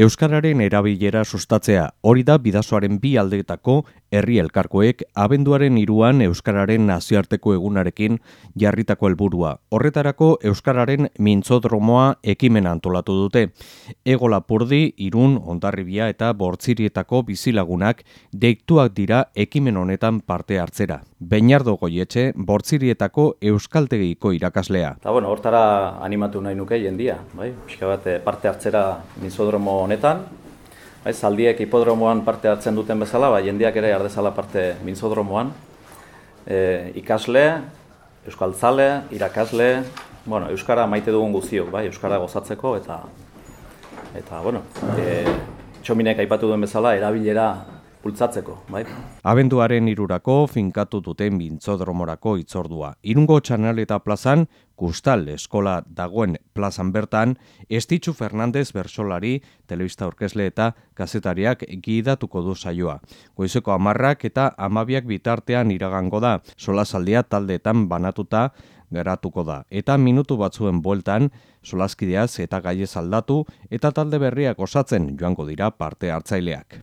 Euskararen erabilera sustatzea, hori da bidazoaren bi aldeetako herri elkarkoek abenduaren iruan Euskararen nazioarteko egunarekin jarritako helburua. Horretarako Euskararen mintzodromoa ekimen antolatu dute. Ego Lapurdi, Irun, Ondarribia eta Bortzirietako bizilagunak deiktuak dira ekimen honetan parte hartzera. Beinardo Goietxe, Bortzirietako Euskaltegiko irakaslea. Ta bueno, hortara animatu nahi nuke jendia, bai? Pixka bat eh, parte hartzera mintzodromo honetan. Bai, zaldiek hipodromoan parte hartzen duten bezala, bai, jendiak ere ardezala parte mintzodromoan. E, ikasle, euskaltzale, irakasle, bueno, euskara maite dugun guztiok, bai, euskara gozatzeko eta eta bueno, e, txominek aipatu duen bezala erabilera bultzatzeko, bai. Abenduaren irurako finkatu duten bintzodromorako itzordua. Irungo txanal eta plazan, Kustal eskola dagoen plazan bertan, Estitxu Fernandez bersolari, telebista orkesle eta kazetariak gidatuko du saioa. Goizeko amarrak eta amabiak bitartean iragango da, solasaldia taldeetan banatuta, geratuko da. Eta minutu batzuen bueltan, solaskideaz eta gaiez aldatu eta talde berriak osatzen joango dira parte hartzaileak.